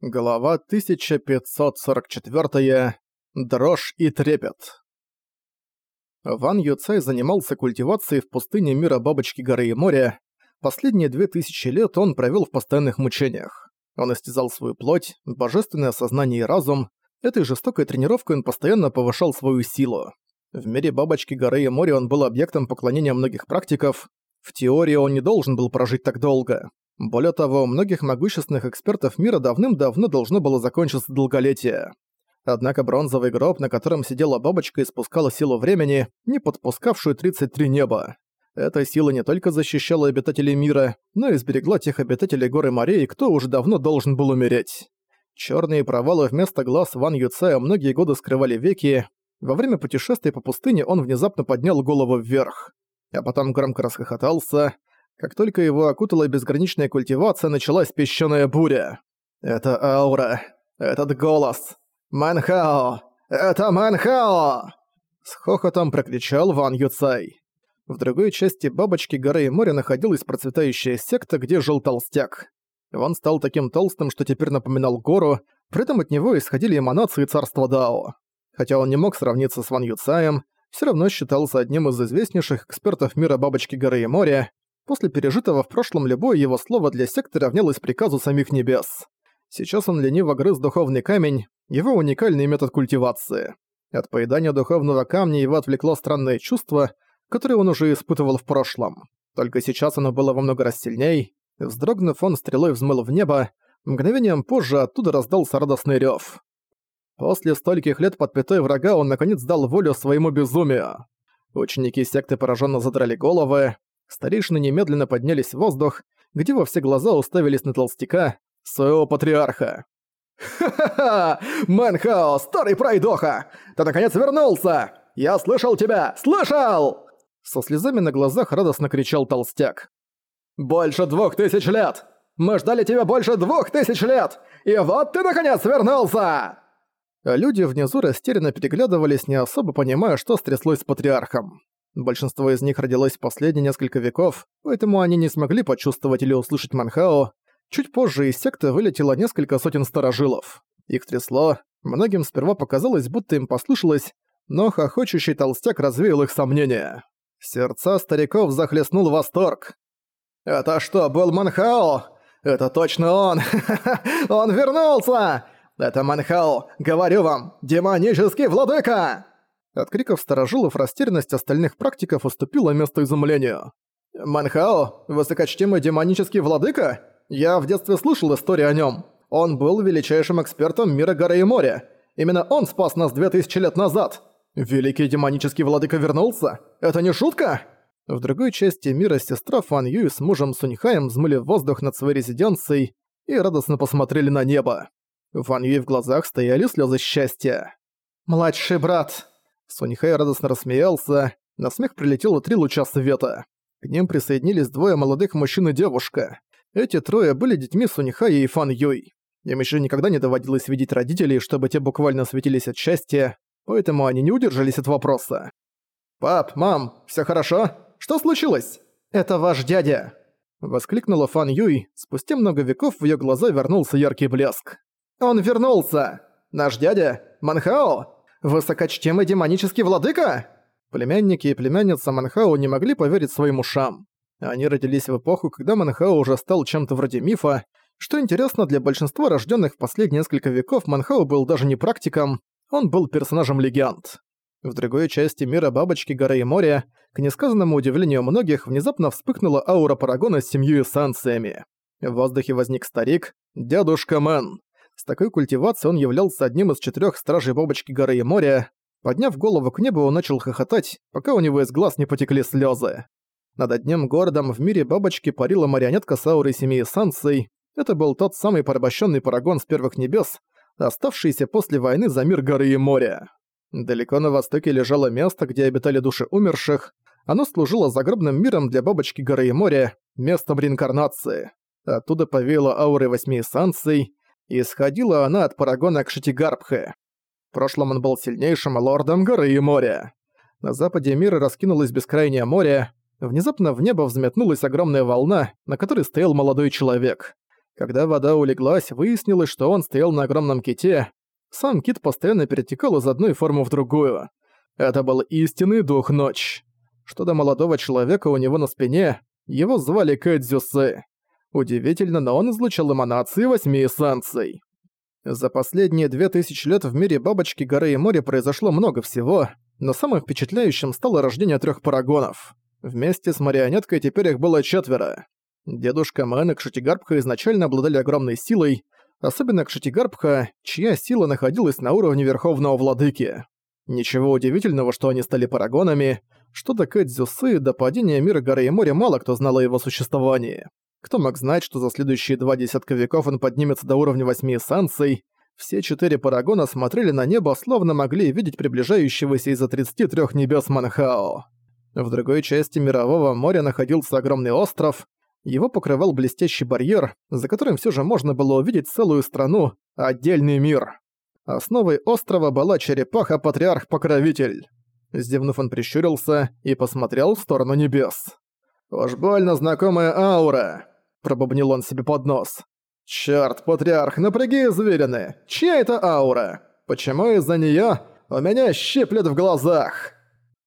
Глава 1544. Дрожь и трепет. Ван Юцай занимался культивацией в пустыне мира Бабочки горы и моря. Последние две тысячи лет он провел в постоянных мучениях. Он истязал свою плоть, божественное сознание и разум. Этой жестокой тренировкой он постоянно повышал свою силу. В мире Бабочки горы и моря он был объектом поклонения многих практиков. В теории он не должен был прожить так долго. Более того, у многих могущественных экспертов мира давным-давно должно было закончиться долголетие. Однако бронзовый гроб, на котором сидела бабочка, испускала силу времени, не подпускавшую 33 неба. Эта сила не только защищала обитателей мира, но и сберегла тех обитателей горы морей, кто уже давно должен был умереть. Черные провалы вместо глаз Ван Юцая многие годы скрывали веки. Во время путешествия по пустыне он внезапно поднял голову вверх. А потом громко расхохотался. Как только его окутала безграничная культивация, началась песчаная буря. Это аура. Этот голос. «Манхао! Это Манхао!» С хохотом прокричал Ван Юцай. В другой части бабочки горы и моря находилась процветающая секта, где жил толстяк. Он стал таким толстым, что теперь напоминал гору, при этом от него исходили эманации царства Дао. Хотя он не мог сравниться с Ван Юцаем, все равно считался одним из известнейших экспертов мира бабочки горы и моря, После пережитого в прошлом любое его слово для секты равнялось приказу самих небес. Сейчас он лениво грыз духовный камень, его уникальный метод культивации. От поедания духовного камня его отвлекло странное чувство, которое он уже испытывал в прошлом. Только сейчас оно было во много раз сильней. Вздрогнув, он стрелой взмыл в небо. Мгновением позже оттуда раздался радостный рёв. После стольких лет под пятой врага он наконец дал волю своему безумию. Ученики секты пораженно задрали головы, Старейшины немедленно поднялись в воздух, где во все глаза уставились на толстяка, своего патриарха. «Ха-ха-ха! Мэнхао, старый пройдоха! Ты наконец вернулся! Я слышал тебя! Слышал!» Со слезами на глазах радостно кричал толстяк. «Больше двух тысяч лет! Мы ждали тебя больше двух тысяч лет! И вот ты наконец вернулся!» Люди внизу растерянно переглядывались, не особо понимая, что стряслось с патриархом. Большинство из них родилось в последние несколько веков, поэтому они не смогли почувствовать или услышать Манхао. Чуть позже из секты вылетело несколько сотен старожилов. Их трясло, многим сперва показалось, будто им послышалось, но хохочущий толстяк развеял их сомнения. Сердца стариков захлестнул восторг. «Это что, был Манхао? Это точно он! Он вернулся! Это Манхао, говорю вам, демонический владыка!» От криков старожилов растерянность остальных практиков уступила место изумлению. «Манхао, высокочтимый демонический владыка? Я в детстве слышал историю о нем. Он был величайшим экспертом мира горы и моря. Именно он спас нас две тысячи лет назад. Великий демонический владыка вернулся? Это не шутка?» В другой части мира сестра Фан Юй с мужем Суньхаем взмыли воздух над своей резиденцией и радостно посмотрели на небо. Фан Юй в глазах стояли слезы счастья. «Младший брат!» Сонихай радостно рассмеялся, на смех прилетело три луча света. К ним присоединились двое молодых мужчин и девушка. Эти трое были детьми Сунихая и Фан Юй. Им еще никогда не доводилось видеть родителей, чтобы те буквально светились от счастья, поэтому они не удержались от вопроса. «Пап, мам, все хорошо? Что случилось?» «Это ваш дядя!» Воскликнула Фан Юй, спустя много веков в её глаза вернулся яркий блеск. «Он вернулся! Наш дядя? Манхао? Высокочтимый демонический владыка?» Племянники и племянница Манхао не могли поверить своим ушам. Они родились в эпоху, когда Манхао уже стал чем-то вроде мифа. Что интересно, для большинства рожденных в последние несколько веков Манхао был даже не практиком, он был персонажем легенд. В другой части мира Бабочки, Горы и Моря, к несказанному удивлению многих, внезапно вспыхнула аура Парагона с семью эссенциями. В воздухе возник старик, дядушка Мэн. С такой культивацией он являлся одним из четырех стражей бабочки горы и моря. Подняв голову к небу, он начал хохотать, пока у него из глаз не потекли слезы. Над одним городом в мире бабочки парила марионетка Сауры семьи Сансей. Это был тот самый порабощенный парагон с первых небес, оставшийся после войны за мир горы и моря. Далеко на востоке лежало место, где обитали души умерших. Оно служило загробным миром для бабочки горы и моря, местом реинкарнации. Оттуда повеяло ауры восьми эссанций, Исходила она от Парагона Кшитигарбхе. В прошлом он был сильнейшим лордом горы и моря. На западе мира раскинулось бескрайнее море. Внезапно в небо взметнулась огромная волна, на которой стоял молодой человек. Когда вода улеглась, выяснилось, что он стоял на огромном ките. Сам кит постоянно перетекал из одной формы в другую. Это был истинный дух ночь. Что до молодого человека у него на спине, его звали Кэдзюсы. Удивительно, но он излучал эманации восьми эссенций. За последние две тысячи лет в мире бабочки, горы и моря произошло много всего, но самым впечатляющим стало рождение трех парагонов. Вместе с марионеткой теперь их было четверо. Дедушка Мэн и Кшатигарбха изначально обладали огромной силой, особенно Кшатигарбха, чья сила находилась на уровне Верховного Владыки. Ничего удивительного, что они стали парагонами, что до Кэдзюсы, до падения мира горы и моря мало кто знал о его существовании. Кто мог знать, что за следующие два десятка веков он поднимется до уровня восьми эссанций? Все четыре парагона смотрели на небо, словно могли видеть приближающегося из-за 33 небес Манхао. В другой части Мирового моря находился огромный остров. Его покрывал блестящий барьер, за которым все же можно было увидеть целую страну, отдельный мир. Основой острова была черепаха-патриарх-покровитель. Сдевнув, он прищурился и посмотрел в сторону небес. «Уж больно знакомая аура!» – пробубнил он себе под нос. «Чёрт, патриарх, напряги извилины! Чья это аура? Почему из-за неё у меня щиплет в глазах?»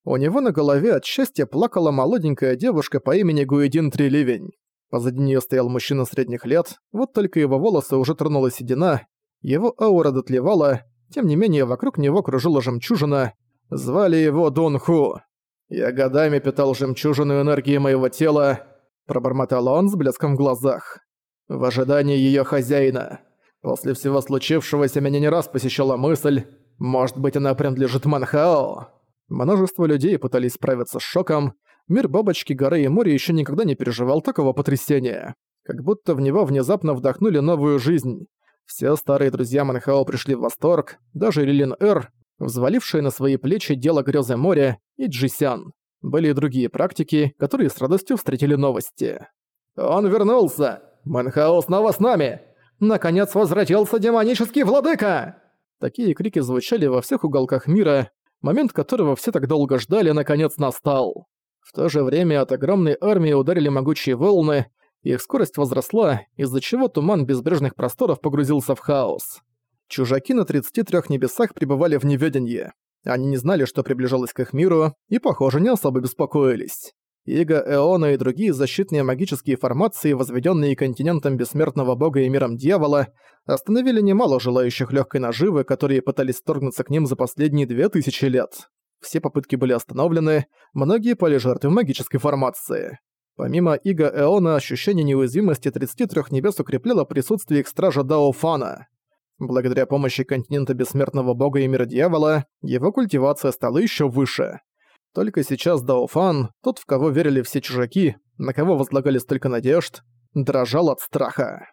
У него на голове от счастья плакала молоденькая девушка по имени Гуэдин Триливень. Позади неё стоял мужчина средних лет, вот только его волосы уже тронула седина, его аура дотлевала, тем не менее вокруг него кружила жемчужина, звали его Дун Ху. «Я годами питал жемчужину энергии моего тела», – пробормотал он с блеском в глазах. «В ожидании её хозяина. После всего случившегося меня не раз посещала мысль, может быть, она принадлежит Манхао?» Множество людей пытались справиться с шоком. Мир бабочки, горы и моря еще никогда не переживал такого потрясения. Как будто в него внезапно вдохнули новую жизнь. Все старые друзья Манхао пришли в восторг, даже Лилин Эр, взвалившая на свои плечи дело грёзы моря, и Джисян. Были и другие практики, которые с радостью встретили новости. «Он вернулся! Манхао снова с нами! Наконец возвратился демонический владыка!» Такие крики звучали во всех уголках мира, момент которого все так долго ждали, наконец настал. В то же время от огромной армии ударили могучие волны, их скорость возросла, из-за чего туман безбрежных просторов погрузился в хаос. Чужаки на 33 небесах пребывали в неведении. Они не знали, что приближалось к их миру, и, похоже, не особо беспокоились. Иго Эона и другие защитные магические формации, возведенные континентом бессмертного бога и миром дьявола, остановили немало желающих легкой наживы, которые пытались вторгнуться к ним за последние две тысячи лет. Все попытки были остановлены, многие пали жертвы магической формации. Помимо Иго Эона, ощущение неуязвимости 33 небес укрепляло присутствие их стража Даофана. Благодаря помощи континента бессмертного бога и мира дьявола, его культивация стала еще выше. Только сейчас Даофан, тот, в кого верили все чужаки, на кого возлагали столько надежд, дрожал от страха.